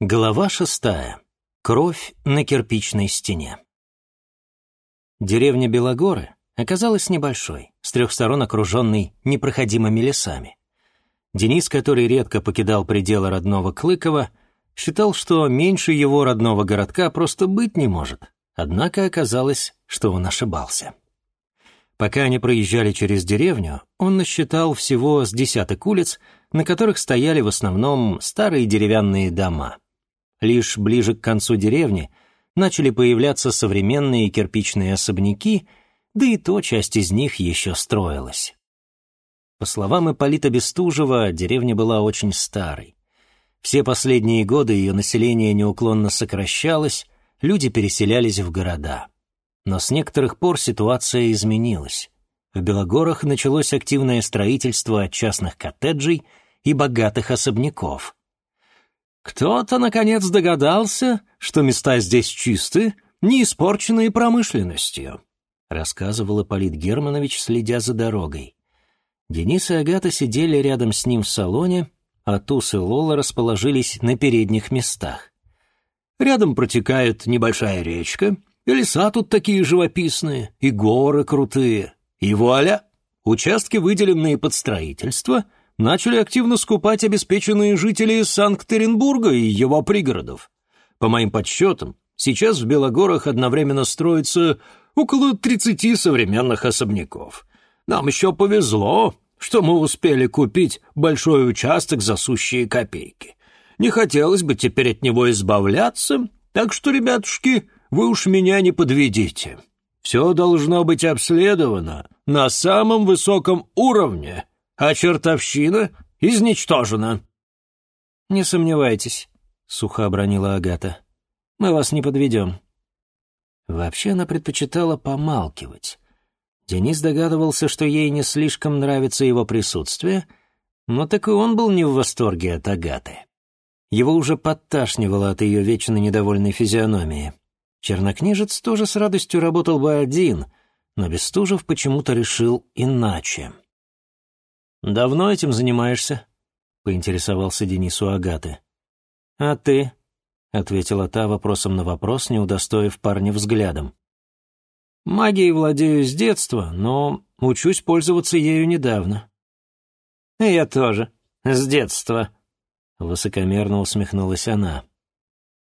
Глава шестая. Кровь на кирпичной стене. Деревня Белогоры оказалась небольшой, с трех сторон окруженной непроходимыми лесами. Денис, который редко покидал пределы родного Клыкова, считал, что меньше его родного городка просто быть не может. Однако оказалось, что он ошибался. Пока они проезжали через деревню, он насчитал всего с десяток улиц, на которых стояли в основном старые деревянные дома — Лишь ближе к концу деревни начали появляться современные кирпичные особняки, да и то часть из них еще строилась. По словам Ипполита Бестужева, деревня была очень старой. Все последние годы ее население неуклонно сокращалось, люди переселялись в города. Но с некоторых пор ситуация изменилась. В Белогорах началось активное строительство частных коттеджей и богатых особняков. Кто-то, наконец, догадался, что места здесь чисты, не испорченные промышленностью, рассказывал Ипполит Германович, следя за дорогой. Денис и Агата сидели рядом с ним в салоне, а Туз и Лола расположились на передних местах. Рядом протекает небольшая речка, и леса тут такие живописные, и горы крутые. И вуаля! Участки, выделенные под строительство — начали активно скупать обеспеченные жители Санкт-Петербурга и его пригородов. По моим подсчетам, сейчас в Белогорах одновременно строится около 30 современных особняков. Нам еще повезло, что мы успели купить большой участок за сущие копейки. Не хотелось бы теперь от него избавляться, так что, ребятушки, вы уж меня не подведите. Все должно быть обследовано на самом высоком уровне, а чертовщина изничтожена». «Не сомневайтесь», — сухо обронила Агата. «Мы вас не подведем». Вообще она предпочитала помалкивать. Денис догадывался, что ей не слишком нравится его присутствие, но так и он был не в восторге от Агаты. Его уже подташнивало от ее вечно недовольной физиономии. Чернокнижец тоже с радостью работал бы один, но Бестужев почему-то решил иначе. «Давно этим занимаешься?» — поинтересовался Денис у Агаты. «А ты?» — ответила та вопросом на вопрос, не удостоив парня взглядом. «Магией владею с детства, но учусь пользоваться ею недавно». «Я тоже, с детства», — высокомерно усмехнулась она.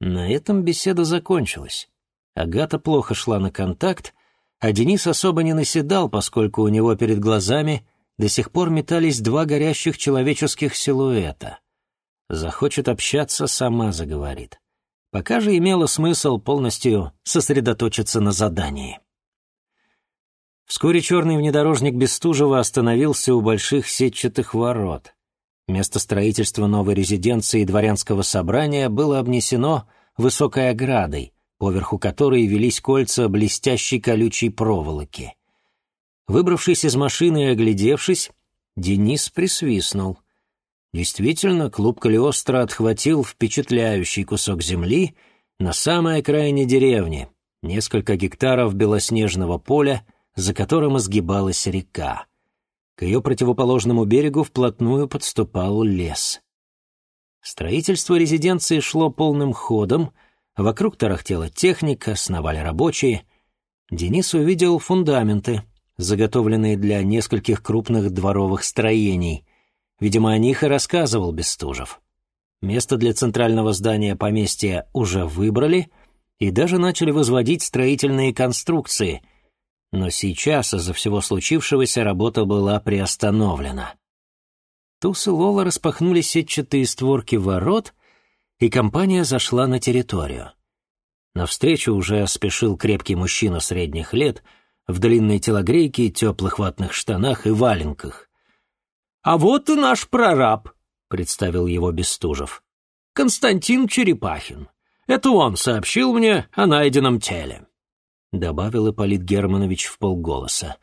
На этом беседа закончилась. Агата плохо шла на контакт, а Денис особо не наседал, поскольку у него перед глазами — до сих пор метались два горящих человеческих силуэта. Захочет общаться, сама заговорит. Пока же имело смысл полностью сосредоточиться на задании. Вскоре черный внедорожник Бестужева остановился у больших сетчатых ворот. Место строительства новой резиденции дворянского собрания было обнесено высокой оградой, поверху которой велись кольца блестящей колючей проволоки. Выбравшись из машины и оглядевшись, Денис присвистнул. Действительно, клуб Калиостро отхватил впечатляющий кусок земли на самой окраине деревни, несколько гектаров белоснежного поля, за которым изгибалась река. К ее противоположному берегу вплотную подступал лес. Строительство резиденции шло полным ходом, вокруг тарахтела техника, сновали рабочие. Денис увидел фундаменты — заготовленные для нескольких крупных дворовых строений. Видимо, о них и рассказывал Бестужев. Место для центрального здания поместья уже выбрали и даже начали возводить строительные конструкции. Но сейчас из-за всего случившегося работа была приостановлена. Туз и Лола распахнули сетчатые створки ворот, и компания зашла на территорию. Навстречу уже спешил крепкий мужчина средних лет — в длинной телогрейке, теплых ватных штанах и валенках. «А вот и наш прораб», — представил его Бестужев. «Константин Черепахин. Это он сообщил мне о найденном теле», — добавил Ипполит Германович в полголоса.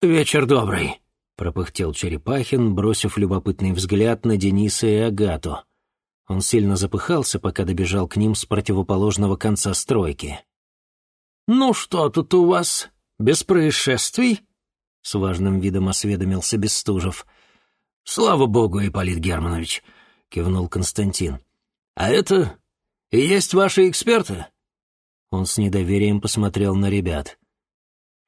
«Вечер добрый», — пропыхтел Черепахин, бросив любопытный взгляд на Дениса и Агату. Он сильно запыхался, пока добежал к ним с противоположного конца стройки. «Ну что тут у вас?» Без происшествий?» — с важным видом осведомился Бестужев. «Слава богу, Ипполит Германович», — кивнул Константин. «А это и есть ваши эксперты?» Он с недоверием посмотрел на ребят.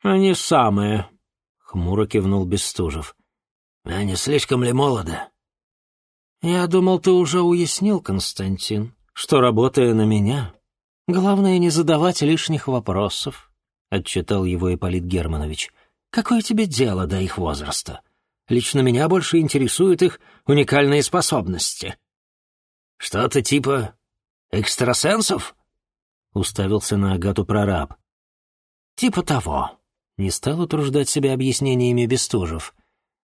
«Они самые», — хмуро кивнул Бестужев. «Они слишком ли молоды?» «Я думал, ты уже уяснил, Константин, что, работая на меня, главное не задавать лишних вопросов», — отчитал его Ипполит Германович. «Какое тебе дело до их возраста? Лично меня больше интересуют их уникальные способности». «Что-то типа экстрасенсов?» — уставился на Агату прораб. «Типа того», — не стал утруждать себя объяснениями Бестужев.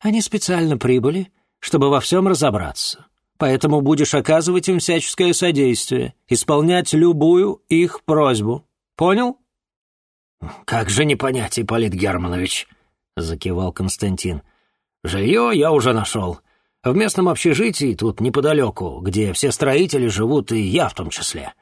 «Они специально прибыли, чтобы во всем разобраться поэтому будешь оказывать им всяческое содействие, исполнять любую их просьбу. Понял?» «Как же не понять, Ипполит Германович?» — закивал Константин. «Жилье я уже нашел. В местном общежитии тут неподалеку, где все строители живут, и я в том числе.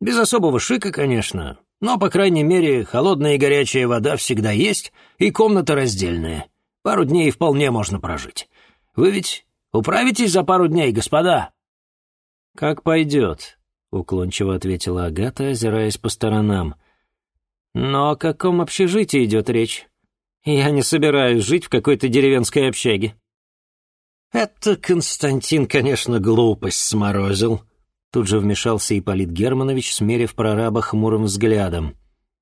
Без особого шика, конечно, но, по крайней мере, холодная и горячая вода всегда есть, и комната раздельная. Пару дней вполне можно прожить. Вы ведь Управитесь за пару дней, господа?» «Как пойдет», — уклончиво ответила Агата, озираясь по сторонам. «Но о каком общежитии идет речь? Я не собираюсь жить в какой-то деревенской общаге». «Это Константин, конечно, глупость сморозил», — тут же вмешался Ипполит Германович, смерив прораба хмурым взглядом.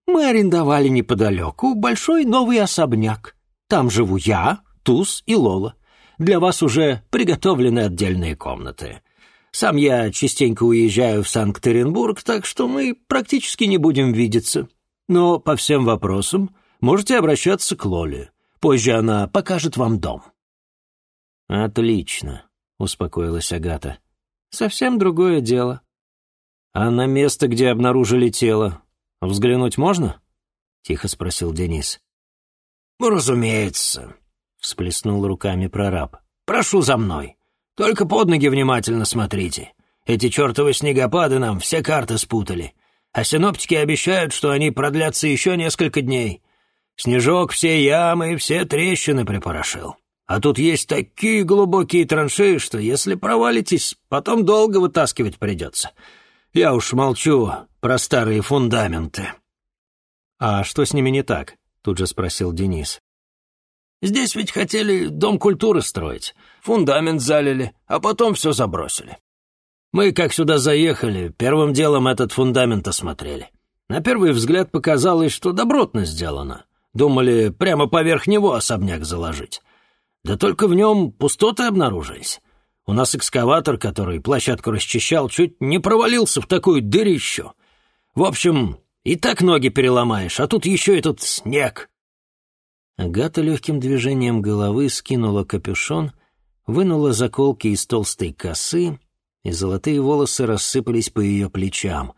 «Мы арендовали неподалеку большой новый особняк. Там живу я, Туз и Лола для вас уже приготовлены отдельные комнаты. Сам я частенько уезжаю в Санкт-Петербург, так что мы практически не будем видеться. Но по всем вопросам можете обращаться к Лоле. Позже она покажет вам дом». «Отлично», — успокоилась Агата. «Совсем другое дело. А на место, где обнаружили тело, взглянуть можно?» — тихо спросил Денис. «Разумеется», всплеснул руками прораб. «Прошу за мной. Только под ноги внимательно смотрите. Эти чертовы снегопады нам все карты спутали. А синоптики обещают, что они продлятся еще несколько дней. Снежок все ямы и все трещины припорошил. А тут есть такие глубокие траншеи, что если провалитесь, потом долго вытаскивать придется. Я уж молчу про старые фундаменты». «А что с ними не так?» — тут же спросил Денис. Здесь ведь хотели дом культуры строить, фундамент залили, а потом все забросили. Мы, как сюда заехали, первым делом этот фундамент осмотрели. На первый взгляд показалось, что добротно сделано. Думали, прямо поверх него особняк заложить. Да только в нем пустоты обнаружились. У нас экскаватор, который площадку расчищал, чуть не провалился в такую дырищу. В общем, и так ноги переломаешь, а тут еще этот снег. Агата легким движением головы скинула капюшон, вынула заколки из толстой косы, и золотые волосы рассыпались по ее плечам.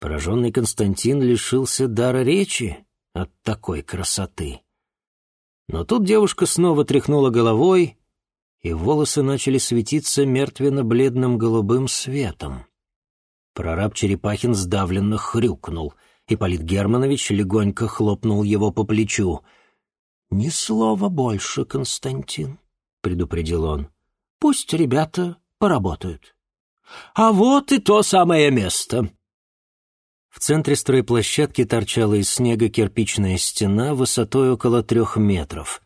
Пораженный Константин лишился дара речи от такой красоты. Но тут девушка снова тряхнула головой, и волосы начали светиться мертвенно-бледным голубым светом. Прораб Черепахин сдавленно хрюкнул, и Полит Германович легонько хлопнул его по плечу — «Ни слова больше, Константин», — предупредил он. «Пусть ребята поработают». «А вот и то самое место». В центре стройплощадки торчала из снега кирпичная стена высотой около трех метров.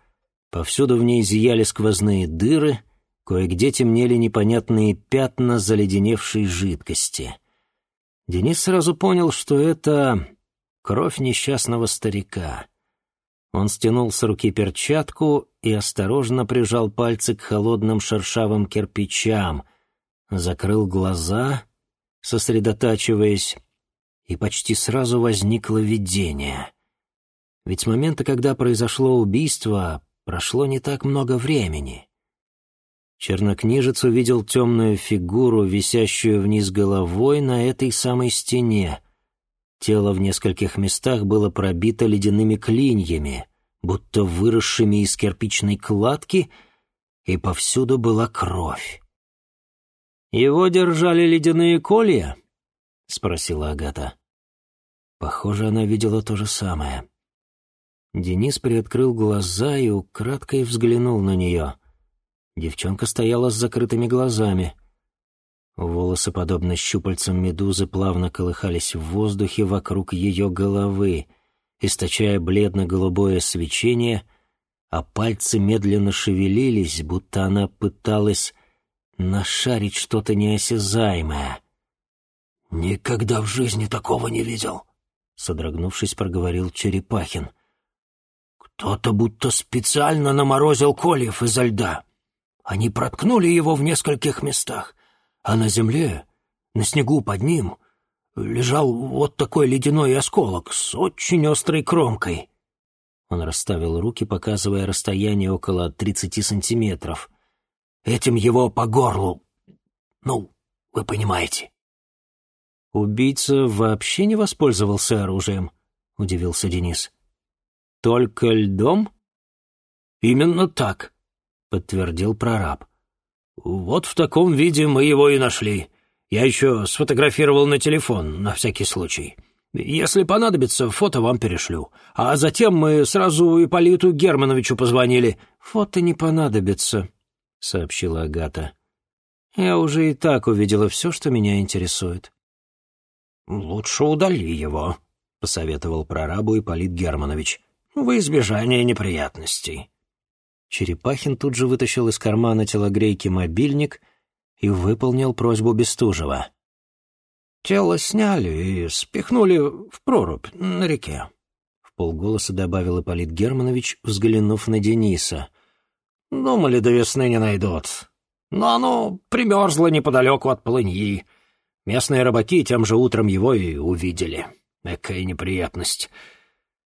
Повсюду в ней зияли сквозные дыры, кое-где темнели непонятные пятна заледеневшей жидкости. Денис сразу понял, что это кровь несчастного старика. Он стянул с руки перчатку и осторожно прижал пальцы к холодным шершавым кирпичам, закрыл глаза, сосредотачиваясь, и почти сразу возникло видение. Ведь с момента, когда произошло убийство, прошло не так много времени. Чернокнижец увидел темную фигуру, висящую вниз головой на этой самой стене — Тело в нескольких местах было пробито ледяными клиньями, будто выросшими из кирпичной кладки, и повсюду была кровь. «Его держали ледяные колья?» — спросила Агата. Похоже, она видела то же самое. Денис приоткрыл глаза и украдкой взглянул на нее. Девчонка стояла с закрытыми глазами. Волосы, подобно щупальцам медузы, плавно колыхались в воздухе вокруг ее головы, источая бледно-голубое свечение, а пальцы медленно шевелились, будто она пыталась нашарить что-то неосязаемое. «Никогда в жизни такого не видел», — содрогнувшись, проговорил Черепахин. «Кто-то будто специально наморозил кольев изо льда. Они проткнули его в нескольких местах, а на земле, на снегу под ним, лежал вот такой ледяной осколок с очень острой кромкой». Он расставил руки, показывая расстояние около тридцати сантиметров. «Этим его по горлу. Ну, вы понимаете». «Убийца вообще не воспользовался оружием?» — удивился Денис. «Только льдом?» «Именно так», — подтвердил прораб. «Вот в таком виде мы его и нашли. Я еще сфотографировал на телефон, на всякий случай. Если понадобится, фото вам перешлю. А затем мы сразу Ипполиту Германовичу позвонили». «Фото не понадобится», — сообщила Агата. «Я уже и так увидела все, что меня интересует». «Лучше удали его», — посоветовал прорабу Ипполит Германович, — «во избежание неприятностей». Черепахин тут же вытащил из кармана телогрейки мобильник и выполнил просьбу Бестужева. «Тело сняли и спихнули в прорубь на реке», — в полголоса добавил Ипполит Германович, взглянув на Дениса. «Думали, до весны не найдут. Но оно примерзло неподалеку от полыньи. Местные рыбаки тем же утром его и увидели. Экая неприятность.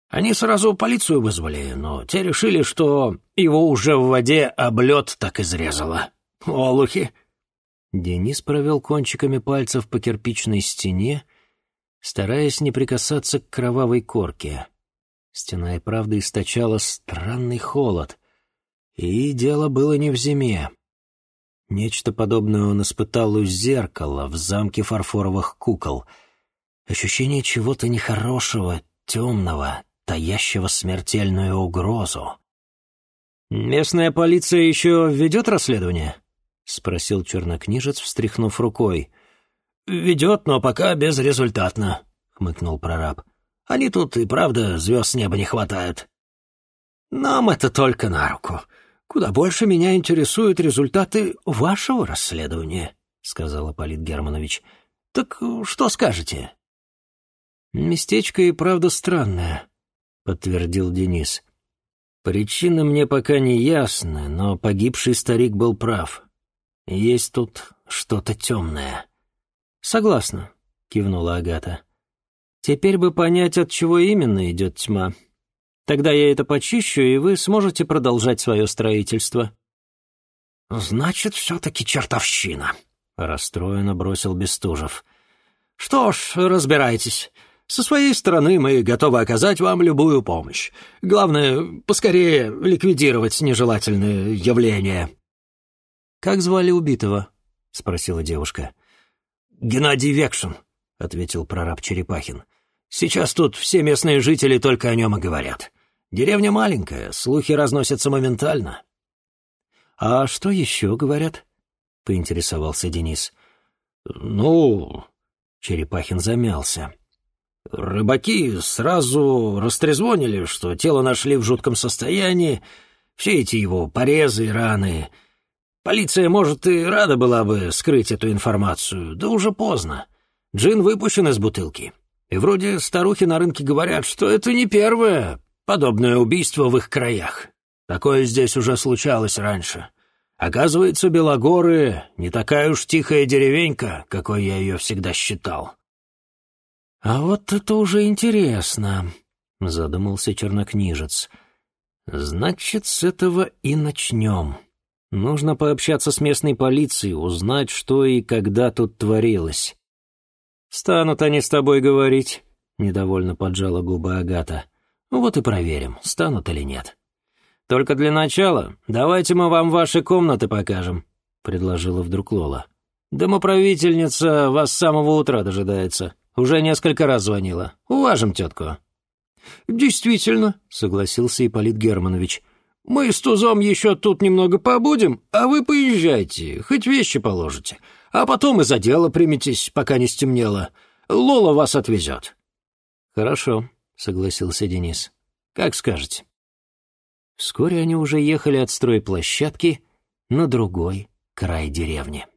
Они сразу полицию вызвали, но те решили, что его уже в воде облет так изрезало. Олухи!» Денис провел кончиками пальцев по кирпичной стене, стараясь не прикасаться к кровавой корке. Стена и правда источала странный холод, и дело было не в зиме. Нечто подобное он испытал у зеркала в замке фарфоровых кукол. Ощущение чего-то нехорошего, темного, таящего смертельную угрозу. «Местная полиция еще ведет расследование?» — спросил чернокнижец, встряхнув рукой. «Ведет, но пока безрезультатно», — хмыкнул прораб. «Они тут и правда звезд неба не хватают». «Нам это только на руку. «Куда больше меня интересуют результаты вашего расследования», — сказал Полит Германович. «Так что скажете?» «Местечко и правда странное», — подтвердил Денис. «Причина мне пока не ясна, но погибший старик был прав. Есть тут что-то темное». «Согласна», — кивнула Агата. «Теперь бы понять, от чего именно идет тьма». Тогда я это почищу, и вы сможете продолжать свое строительство». «Значит, все-таки чертовщина», — расстроенно бросил Бестужев. «Что ж, разбирайтесь. Со своей стороны мы готовы оказать вам любую помощь. Главное, поскорее ликвидировать нежелательные явления». «Как звали убитого?» — спросила девушка. «Геннадий Векшин», — ответил прораб Черепахин. Сейчас тут все местные жители только о нем и говорят. Деревня маленькая, слухи разносятся моментально». «А что еще говорят?» — поинтересовался Денис. «Ну...» — Черепахин замялся. «Рыбаки сразу растрезвонили, что тело нашли в жутком состоянии, все эти его порезы и раны. Полиция, может, и рада была бы скрыть эту информацию, да уже поздно. Джин выпущен из бутылки. И вроде старухи на рынке говорят, что это не первое подобное убийство в их краях. Такое здесь уже случалось раньше. Оказывается, Белогоры не такая уж тихая деревенька, какой я ее всегда считал. «А вот это уже интересно», — задумался чернокнижец. «Значит, с этого и начнем. Нужно пообщаться с местной полицией, узнать, что и когда тут творилось. «Станут они с тобой говорить», — недовольно поджала губы Агата. «Вот и проверим, станут или нет». «Только для начала давайте мы вам ваши комнаты покажем», — предложила вдруг Лола. «Домоправительница вас с самого утра дожидается. Уже несколько раз звонила. Уважим тетку». «Действительно», — согласился Ипполит Германович. «Мы с Тузом еще тут немного побудем, а вы поезжайте, хоть вещи положите. А потом и за дело приметесь, пока не стемнело. Лола вас отвезет». «Хорошо», — согласился Денис. «Как скажете». Вскоре они уже ехали от стройплощадки на другой край деревни.